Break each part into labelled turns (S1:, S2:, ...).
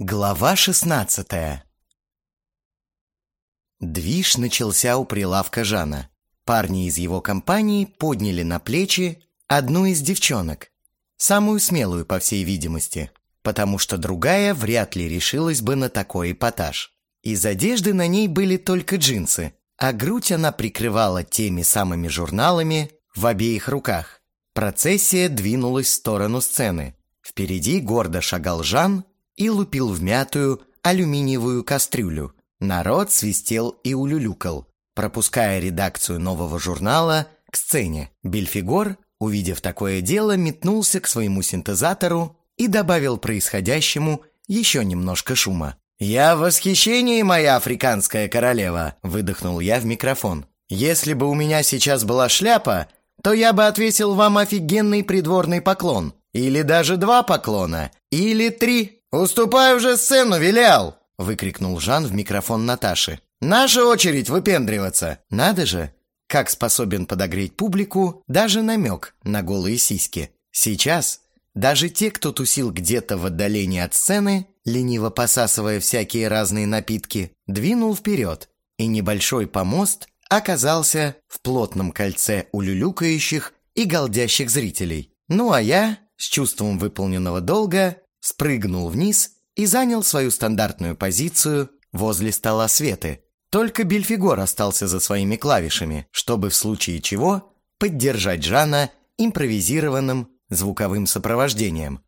S1: Глава шестнадцатая Движ начался у прилавка Жана. Парни из его компании подняли на плечи одну из девчонок, самую смелую, по всей видимости, потому что другая вряд ли решилась бы на такой эпатаж. Из одежды на ней были только джинсы, а грудь она прикрывала теми самыми журналами в обеих руках. Процессия двинулась в сторону сцены. Впереди гордо шагал Жан и лупил в мятую алюминиевую кастрюлю. Народ свистел и улюлюкал, пропуская редакцию нового журнала к сцене. Бельфигор, увидев такое дело, метнулся к своему синтезатору и добавил происходящему еще немножко шума. «Я в восхищении, моя африканская королева!» – выдохнул я в микрофон. «Если бы у меня сейчас была шляпа, то я бы отвесил вам офигенный придворный поклон. Или даже два поклона. Или три. «Уступай уже сцену, Вилял!» — выкрикнул Жан в микрофон Наташи. «Наша очередь выпендриваться!» Надо же, как способен подогреть публику даже намек на голые сиськи. Сейчас даже те, кто тусил где-то в отдалении от сцены, лениво посасывая всякие разные напитки, двинул вперед, и небольшой помост оказался в плотном кольце улюлюкающих и голдящих зрителей. Ну а я, с чувством выполненного долга, спрыгнул вниз и занял свою стандартную позицию возле стола Светы. Только Бельфигор остался за своими клавишами, чтобы в случае чего поддержать Жана импровизированным звуковым сопровождением.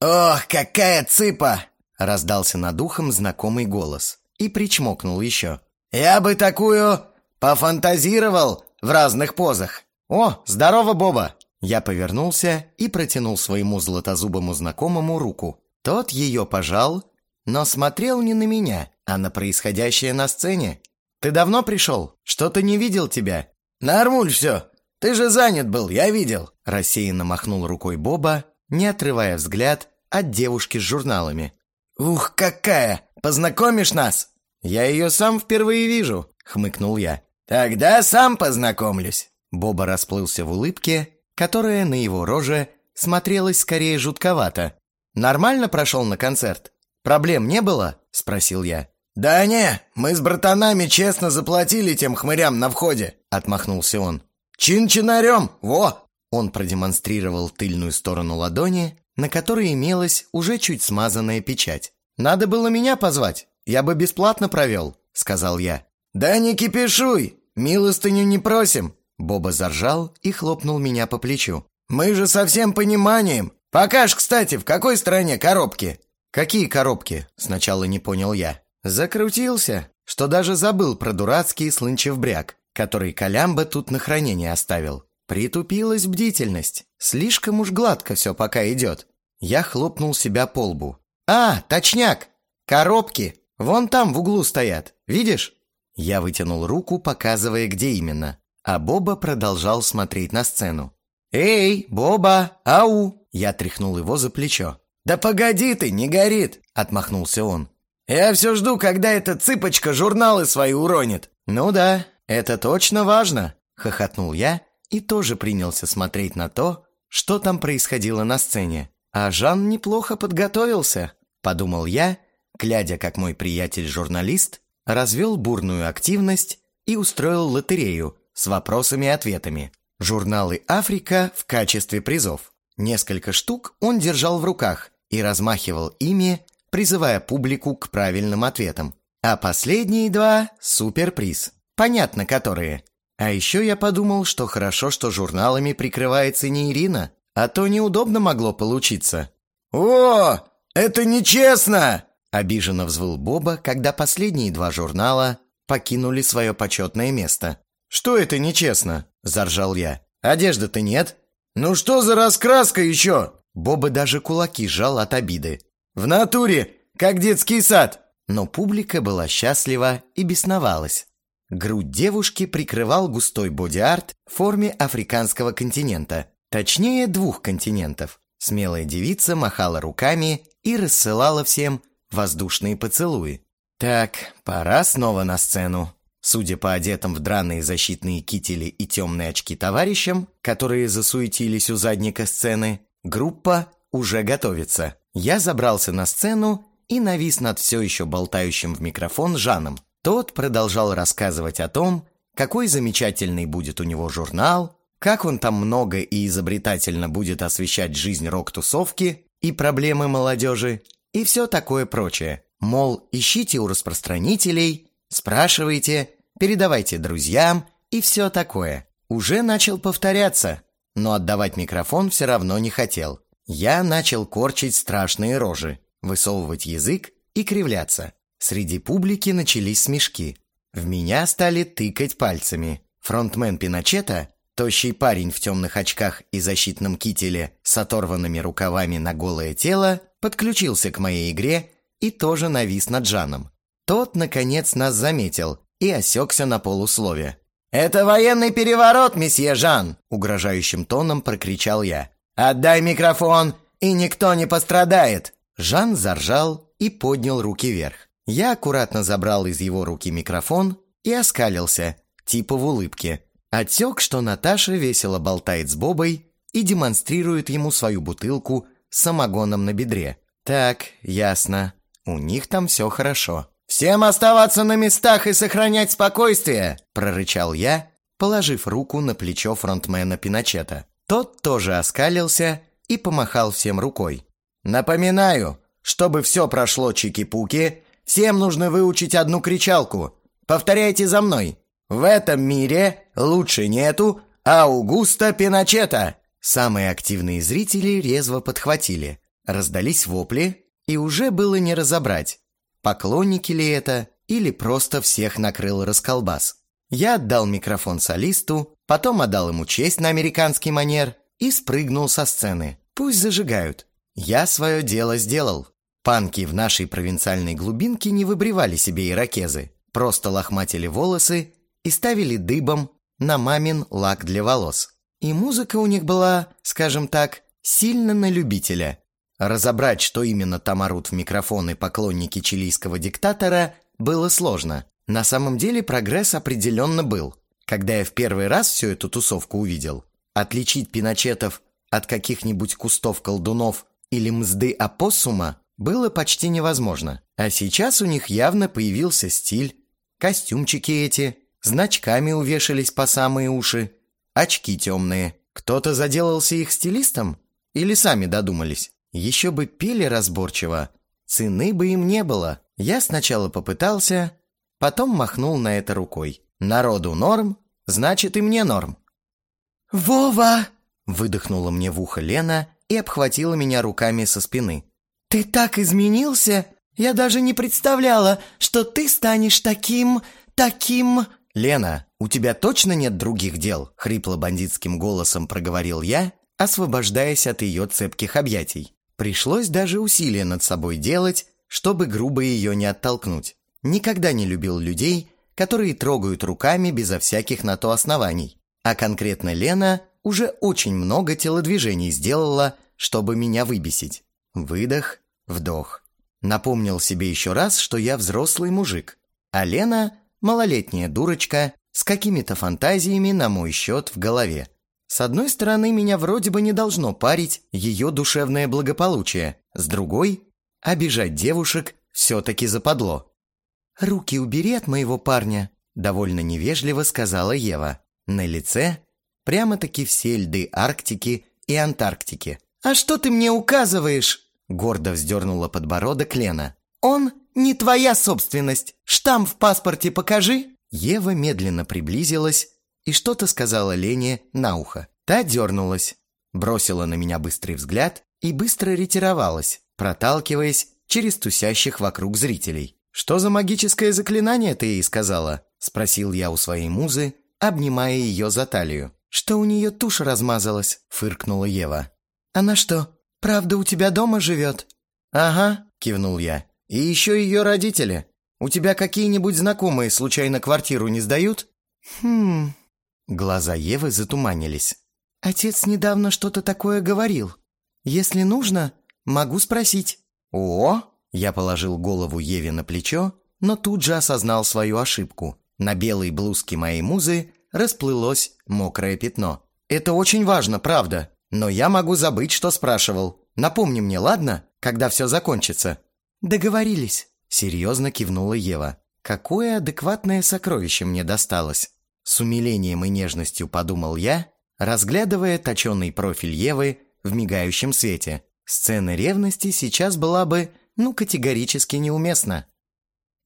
S1: «Ох, какая цыпа!» — раздался над ухом знакомый голос и причмокнул еще. «Я бы такую пофантазировал в разных позах. О, здорово, Боба!» Я повернулся и протянул своему златозубому знакомому руку. Тот ее пожал, но смотрел не на меня, а на происходящее на сцене. «Ты давно пришел? Что-то не видел тебя?» «Нормуль все. Ты же занят был, я видел». Рассеянно махнул рукой Боба, не отрывая взгляд от девушки с журналами. «Ух, какая! Познакомишь нас?» «Я ее сам впервые вижу», — хмыкнул я. «Тогда сам познакомлюсь». Боба расплылся в улыбке которая на его роже смотрелась скорее жутковато. «Нормально прошел на концерт? Проблем не было?» – спросил я. «Да не, мы с братанами честно заплатили тем хмырям на входе», – отмахнулся он. «Чин-чинарем, во!» Он продемонстрировал тыльную сторону ладони, на которой имелась уже чуть смазанная печать. «Надо было меня позвать, я бы бесплатно провел», – сказал я. «Да не кипишуй, милостыню не просим», Боба заржал и хлопнул меня по плечу. «Мы же со всем пониманием! Покаж, кстати, в какой стране коробки?» «Какие коробки?» – сначала не понял я. Закрутился, что даже забыл про дурацкий слынчевбряк, который Колямба тут на хранение оставил. Притупилась бдительность. Слишком уж гладко все пока идет. Я хлопнул себя по лбу. «А, точняк! Коробки! Вон там в углу стоят. Видишь?» Я вытянул руку, показывая, где именно а Боба продолжал смотреть на сцену. «Эй, Боба, ау!» Я тряхнул его за плечо. «Да погоди ты, не горит!» — отмахнулся он. «Я все жду, когда эта цыпочка журналы свои уронит!» «Ну да, это точно важно!» — хохотнул я и тоже принялся смотреть на то, что там происходило на сцене. «А Жан неплохо подготовился», — подумал я, глядя, как мой приятель-журналист развел бурную активность и устроил лотерею, с вопросами и ответами. Журналы «Африка» в качестве призов. Несколько штук он держал в руках и размахивал ими, призывая публику к правильным ответам. А последние два – суперприз. Понятно, которые. А еще я подумал, что хорошо, что журналами прикрывается не Ирина, а то неудобно могло получиться. «О, это нечестно!» – обиженно взвыл Боба, когда последние два журнала покинули свое почетное место. «Что это нечестно?» – заржал я. «Одежды-то нет». «Ну что за раскраска еще?» Боба даже кулаки сжал от обиды. «В натуре, как детский сад!» Но публика была счастлива и бесновалась. Грудь девушки прикрывал густой боди-арт в форме африканского континента. Точнее, двух континентов. Смелая девица махала руками и рассылала всем воздушные поцелуи. «Так, пора снова на сцену», Судя по одетым в драные защитные кители и темные очки товарищам, которые засуетились у задника сцены, группа уже готовится. Я забрался на сцену и навис над все еще болтающим в микрофон Жаном. Тот продолжал рассказывать о том, какой замечательный будет у него журнал, как он там много и изобретательно будет освещать жизнь рок-тусовки и проблемы молодежи, и все такое прочее. Мол, ищите у распространителей, спрашивайте, передавайте друзьям и все такое. Уже начал повторяться, но отдавать микрофон все равно не хотел. Я начал корчить страшные рожи, высовывать язык и кривляться. Среди публики начались смешки. В меня стали тыкать пальцами. Фронтмен Пиночета, тощий парень в темных очках и защитном кителе с оторванными рукавами на голое тело, подключился к моей игре и тоже навис над Жаном. Тот, наконец, нас заметил и осекся на полуслове. «Это военный переворот, месье Жан!» — угрожающим тоном прокричал я. «Отдай микрофон, и никто не пострадает!» Жан заржал и поднял руки вверх. Я аккуратно забрал из его руки микрофон и оскалился, типа в улыбке. Отсек, что Наташа весело болтает с Бобой и демонстрирует ему свою бутылку с самогоном на бедре. Так, ясно. У них там все хорошо. «Всем оставаться на местах и сохранять спокойствие!» – прорычал я, положив руку на плечо фронтмена Пиночета. Тот тоже оскалился и помахал всем рукой. «Напоминаю, чтобы все прошло чики-пуки, всем нужно выучить одну кричалку. Повторяйте за мной. В этом мире лучше нету Аугуста Пиночета!» Самые активные зрители резво подхватили. Раздались вопли, и уже было не разобрать, поклонники ли это или просто всех накрыл расколбас. Я отдал микрофон солисту, потом отдал ему честь на американский манер и спрыгнул со сцены. Пусть зажигают. Я свое дело сделал. Панки в нашей провинциальной глубинке не выбривали себе ирокезы, просто лохматили волосы и ставили дыбом на мамин лак для волос. И музыка у них была, скажем так, сильно на любителя. Разобрать, что именно там орут в микрофоны поклонники чилийского диктатора, было сложно. На самом деле прогресс определенно был. Когда я в первый раз всю эту тусовку увидел, отличить пиночетов от каких-нибудь кустов колдунов или мзды опоссума было почти невозможно. А сейчас у них явно появился стиль, костюмчики эти, значками увешались по самые уши, очки темные. Кто-то заделался их стилистом? Или сами додумались? Еще бы пели разборчиво, цены бы им не было. Я сначала попытался, потом махнул на это рукой. Народу норм, значит и мне норм.
S2: «Вова!»
S1: – выдохнула мне в ухо Лена и обхватила меня руками со спины.
S2: «Ты так изменился! Я даже не представляла, что ты станешь таким... таким...»
S1: «Лена, у тебя точно нет других дел?» – хрипло бандитским голосом проговорил я, освобождаясь от ее цепких объятий. Пришлось даже усилия над собой делать, чтобы грубо ее не оттолкнуть. Никогда не любил людей, которые трогают руками безо всяких на то оснований. А конкретно Лена уже очень много телодвижений сделала, чтобы меня выбесить. Выдох, вдох. Напомнил себе еще раз, что я взрослый мужик, а Лена – малолетняя дурочка с какими-то фантазиями на мой счет в голове. С одной стороны, меня вроде бы не должно парить ее душевное благополучие, с другой – обижать девушек все-таки западло.
S2: «Руки убери от моего парня», –
S1: довольно невежливо сказала Ева. На лице прямо-таки все льды Арктики и Антарктики.
S2: «А что ты мне указываешь?»
S1: – гордо вздернула подбородок Лена.
S2: «Он не твоя собственность. Штамп в паспорте покажи».
S1: Ева медленно приблизилась и что-то сказала Лене на ухо. Та дернулась, бросила на меня быстрый взгляд и быстро ретировалась, проталкиваясь через тусящих вокруг зрителей. «Что за магическое заклинание ты ей сказала?» – спросил я у своей музы, обнимая ее за талию.
S2: «Что у нее тушь размазалась?» – фыркнула Ева. «Она что, правда у тебя дома живет?»
S1: «Ага», – кивнул я. «И еще ее родители. У тебя какие-нибудь знакомые случайно квартиру не сдают?»
S2: «Хм...»
S1: Глаза Евы затуманились.
S2: «Отец недавно что-то такое говорил. Если нужно, могу спросить».
S1: «О!» Я положил голову Еве на плечо, но тут же осознал свою ошибку. На белой блузке моей музы расплылось мокрое пятно. «Это очень важно, правда. Но я могу забыть, что спрашивал. Напомни мне, ладно, когда все закончится?»
S2: договорились», —
S1: серьезно кивнула Ева. «Какое адекватное сокровище мне досталось!» С умилением и нежностью подумал я, разглядывая точенный профиль Евы в мигающем свете. Сцена ревности сейчас была бы, ну, категорически неуместна.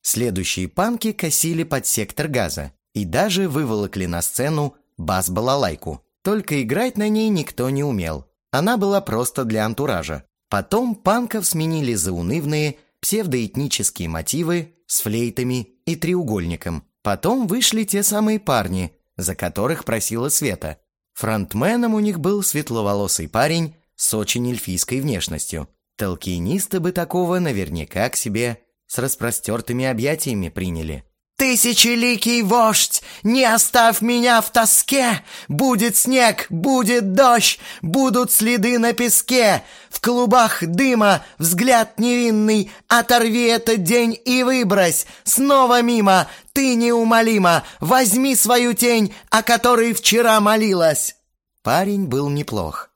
S1: Следующие панки косили под сектор газа и даже выволокли на сцену бас-балалайку. Только играть на ней никто не умел. Она была просто для антуража. Потом панков сменили заунывные псевдоэтнические мотивы с флейтами и треугольником. Потом вышли те самые парни, за которых просила Света. Фронтменом у них был светловолосый парень с очень эльфийской внешностью. Толкинисты бы такого наверняка к себе с распростертыми объятиями приняли.
S2: «Тысячеликий вождь, не оставь меня в тоске! Будет снег, будет дождь, будут следы на песке! В клубах дыма взгляд невинный, оторви этот день и выбрось! Снова мимо, ты неумолима, возьми свою тень, о которой вчера молилась!»
S1: Парень был неплох.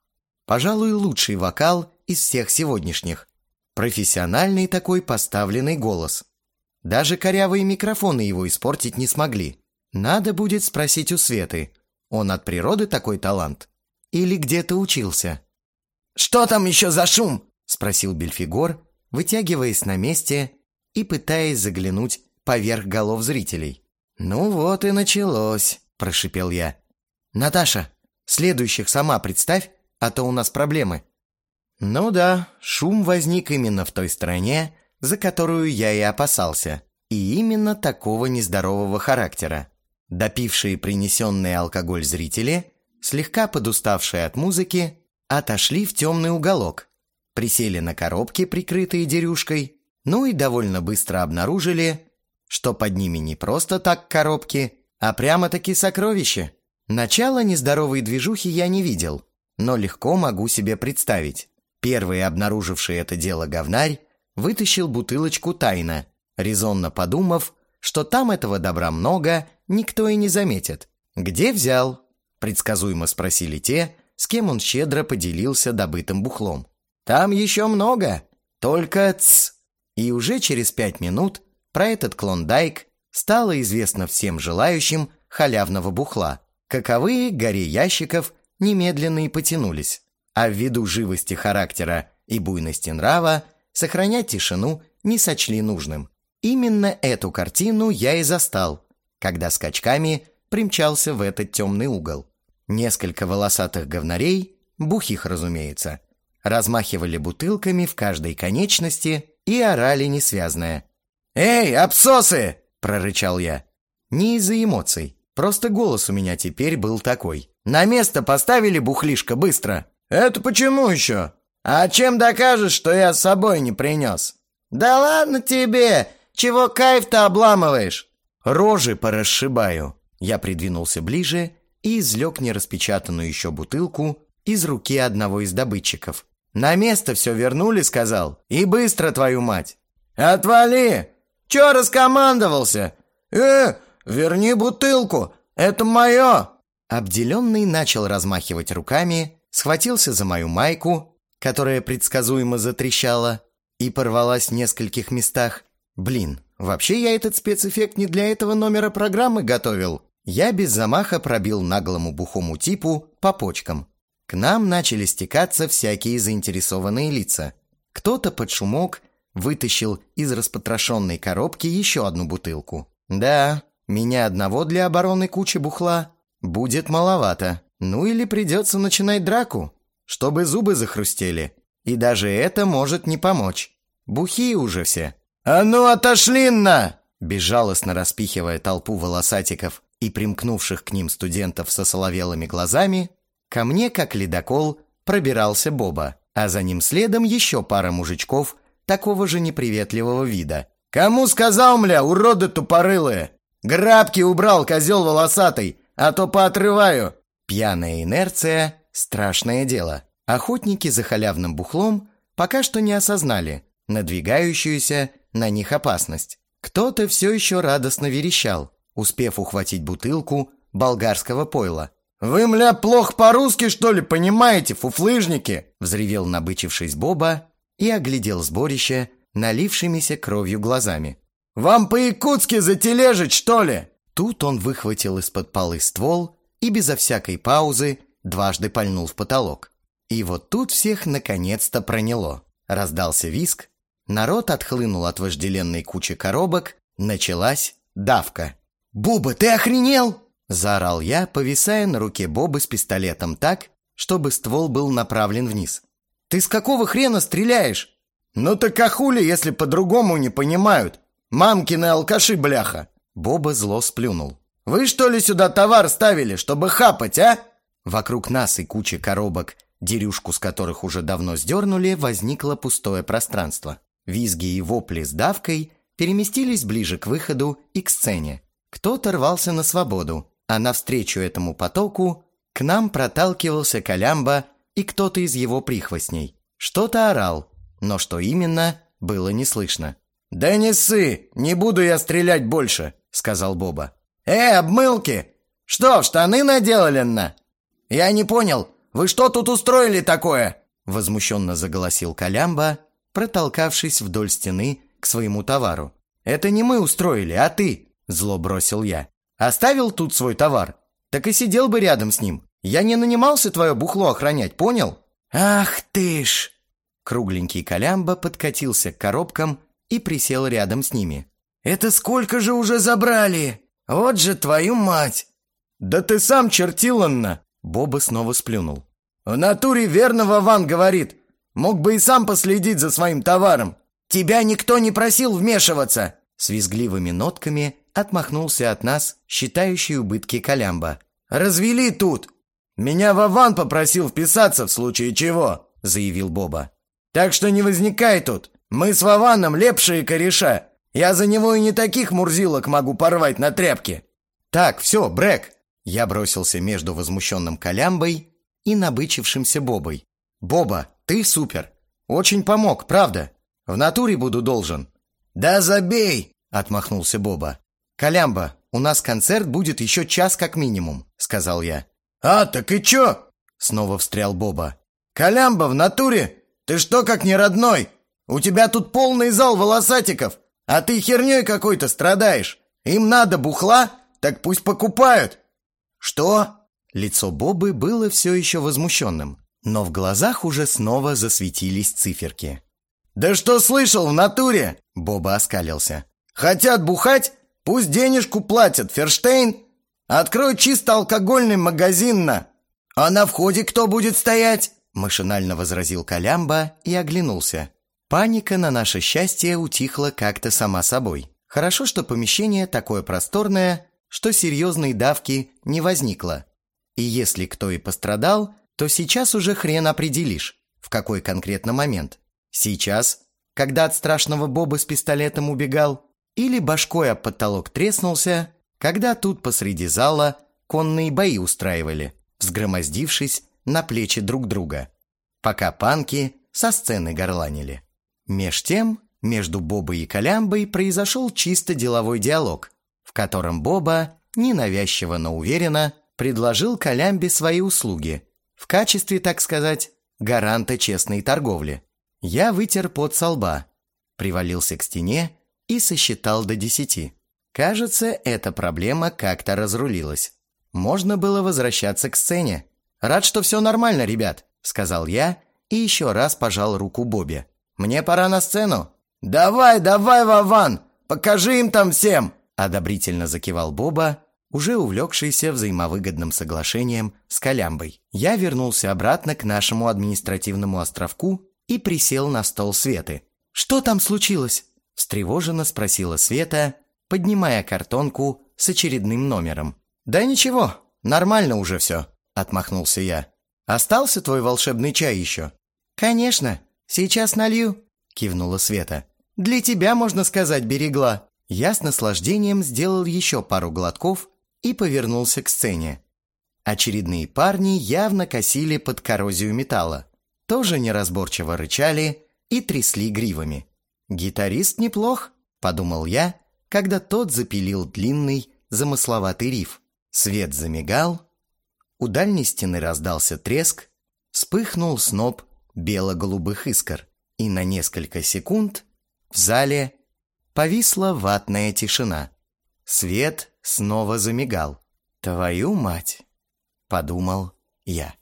S1: Пожалуй, лучший вокал из всех сегодняшних. Профессиональный такой поставленный голос – даже корявые микрофоны его испортить не смогли. Надо будет спросить у Светы. Он от природы такой талант? Или где-то учился?
S2: «Что там еще за шум?»
S1: – спросил Бельфигор, вытягиваясь на месте и пытаясь заглянуть поверх голов зрителей. «Ну вот и началось», – прошипел я. «Наташа, следующих сама представь, а то у нас проблемы». Ну да, шум возник именно в той стороне, за которую я и опасался, и именно такого нездорового характера. Допившие принесенный алкоголь зрители, слегка подуставшие от музыки, отошли в темный уголок, присели на коробки, прикрытые дерюшкой, ну и довольно быстро обнаружили, что под ними не просто так коробки, а прямо-таки сокровища. Начало нездоровой движухи я не видел, но легко могу себе представить. Первый обнаруживший это дело говнарь вытащил бутылочку тайно, резонно подумав, что там этого добра много, никто и не заметит. «Где взял?» – предсказуемо спросили те, с кем он щедро поделился добытым бухлом. «Там еще много, только ц...» И уже через пять минут про этот клондайк стало известно всем желающим халявного бухла. Каковые горе ящиков немедленно и потянулись. А ввиду живости характера и буйности нрава сохранять тишину не сочли нужным. Именно эту картину я и застал, когда скачками примчался в этот темный угол. Несколько волосатых говнарей, бухих, разумеется, размахивали бутылками в каждой конечности и орали несвязное. «Эй, абсосы!» – прорычал я. Не из-за эмоций, просто голос у меня теперь был такой. «На место поставили бухлишко быстро!» «Это почему еще?» «А чем докажешь, что я с собой не принес?» «Да ладно тебе! Чего кайф-то обламываешь?» «Рожи порасшибаю!» Я придвинулся ближе и излег нераспечатанную еще бутылку из руки одного из добытчиков. «На место все вернули», — сказал. «И быстро, твою мать!» «Отвали! Че раскомандовался? Э, верни бутылку! Это мое!» Обделенный начал размахивать руками, схватился за мою майку, которая предсказуемо затрещала и порвалась в нескольких местах. Блин, вообще я этот спецэффект не для этого номера программы готовил. Я без замаха пробил наглому бухому типу по почкам. К нам начали стекаться всякие заинтересованные лица. Кто-то под шумок вытащил из распотрошенной коробки еще одну бутылку. Да, меня одного для обороны кучи бухла будет маловато. Ну или придется начинать драку чтобы зубы захрустели. И даже это может не помочь. Бухие уже все. «А ну отошли на!» Безжалостно распихивая толпу волосатиков и примкнувших к ним студентов со соловелыми глазами, ко мне, как ледокол, пробирался Боба, а за ним следом еще пара мужичков такого же неприветливого вида. «Кому сказал, мля, уроды тупорылые? Грабки убрал, козел волосатый, а то поотрываю!» Пьяная инерция Страшное дело. Охотники за халявным бухлом пока что не осознали надвигающуюся на них опасность. Кто-то все еще радостно верещал, успев ухватить бутылку болгарского пойла. «Вы, мля, плохо по-русски, что ли, понимаете, фуфлыжники?» взревел набычившись Боба и оглядел сборище налившимися кровью глазами.
S2: «Вам по-якутски затележить, что ли?»
S1: Тут он выхватил из-под полы ствол и безо всякой паузы дважды пальнул в потолок. И вот тут всех наконец-то проняло. Раздался виск, народ отхлынул от вожделенной кучи коробок, началась давка.
S2: «Буба, ты охренел?»
S1: – заорал я, повисая на руке Бобы с пистолетом так, чтобы ствол был направлен вниз.
S2: «Ты с какого хрена стреляешь?» «Ну так а хули, если по-другому не понимают? Мамкины алкаши, бляха!»
S1: Боба зло сплюнул.
S2: «Вы что ли сюда товар ставили, чтобы хапать, а?»
S1: Вокруг нас и кучи коробок, дерюшку с которых уже давно сдернули, возникло пустое пространство. Визги и вопли с давкой переместились ближе к выходу и к сцене. Кто-то рвался на свободу, а навстречу этому потоку к нам проталкивался Колямба и кто-то из его прихвостней. Что-то орал, но что именно, было не слышно.
S2: «Да не ссы, не буду я стрелять больше», — сказал Боба. «Эй, обмылки! Что, в штаны наделали на?» «Я не понял, вы что тут устроили такое?»
S1: Возмущенно заголосил Колямба, протолкавшись вдоль стены к своему товару. «Это не мы устроили, а ты!» Зло бросил я. «Оставил тут свой товар, так и сидел бы рядом с ним. Я не нанимался твое бухло охранять, понял?»
S2: «Ах ты ж!»
S1: Кругленький Колямба подкатился к коробкам и присел рядом с ними.
S2: «Это сколько же уже забрали? Вот же твою мать!»
S1: «Да ты сам чертиланна!» Боба снова сплюнул.
S2: «В натуре верно Вован говорит. Мог бы и сам последить за своим товаром. Тебя никто не просил вмешиваться!»
S1: С визгливыми нотками отмахнулся от нас, считающий убытки Колямба.
S2: «Развели тут! Меня Вован попросил вписаться в случае чего!» заявил Боба. «Так что не возникай тут! Мы с Вованом лепшие кореша! Я за него и не таких мурзилок могу порвать на тряпке!»
S1: «Так, все, Брэк!» Я бросился между возмущенным Колямбой и набычившимся Бобой. «Боба, ты супер! Очень помог, правда? В натуре буду должен!»
S2: «Да забей!»
S1: — отмахнулся Боба. «Колямба, у нас концерт будет еще час как минимум», — сказал я.
S2: «А, так и чё?»
S1: — снова встрял Боба.
S2: «Колямба, в натуре? Ты что, как не родной? У тебя тут полный зал волосатиков, а ты херней какой-то страдаешь. Им надо бухла, так пусть покупают. «Что?»
S1: Лицо Бобы было все еще возмущенным, но в глазах уже снова засветились циферки.
S2: «Да что слышал в натуре?»
S1: Боба оскалился.
S2: «Хотят бухать? Пусть денежку платят, Ферштейн. Открой чисто алкогольный магазин на. А на входе кто будет стоять?»
S1: Машинально возразил Колямба и оглянулся. Паника, на наше счастье, утихла как-то сама собой. Хорошо, что помещение такое просторное, что серьезной давки не возникло. И если кто и пострадал, то сейчас уже хрен определишь, в какой конкретно момент. Сейчас, когда от страшного Боба с пистолетом убегал, или башкой об потолок треснулся, когда тут посреди зала конные бои устраивали, взгромоздившись на плечи друг друга, пока панки со сцены горланили. Меж тем, между Бобой и Колямбой произошел чисто деловой диалог, котором Боба, ненавязчиво, но уверенно, предложил Колямбе свои услуги в качестве, так сказать, гаранта честной торговли. Я вытер пот со лба, привалился к стене и сосчитал до десяти. Кажется, эта проблема как-то разрулилась. Можно было возвращаться к сцене. «Рад, что все нормально, ребят», — сказал я и еще раз пожал руку Бобе. «Мне пора на сцену».
S2: «Давай, давай, Вован, покажи им там всем!»
S1: Одобрительно закивал Боба, уже увлекшийся взаимовыгодным соглашением с Колямбой. Я вернулся обратно к нашему административному островку и присел на стол Светы. «Что там случилось?» – встревоженно спросила Света, поднимая картонку с очередным номером. «Да ничего, нормально уже все», – отмахнулся я. «Остался твой волшебный чай еще?» «Конечно, сейчас налью», – кивнула Света. «Для тебя, можно сказать, берегла». Я с наслаждением сделал еще пару глотков и повернулся к сцене. Очередные парни явно косили под коррозию металла, тоже неразборчиво рычали и трясли гривами. «Гитарист неплох», — подумал я, когда тот запилил длинный, замысловатый риф. Свет замигал, у дальней стены раздался треск, вспыхнул сноп бело-голубых искр, и на несколько секунд В зале повисла ватная тишина. Свет снова замигал. «Твою мать!» — подумал я.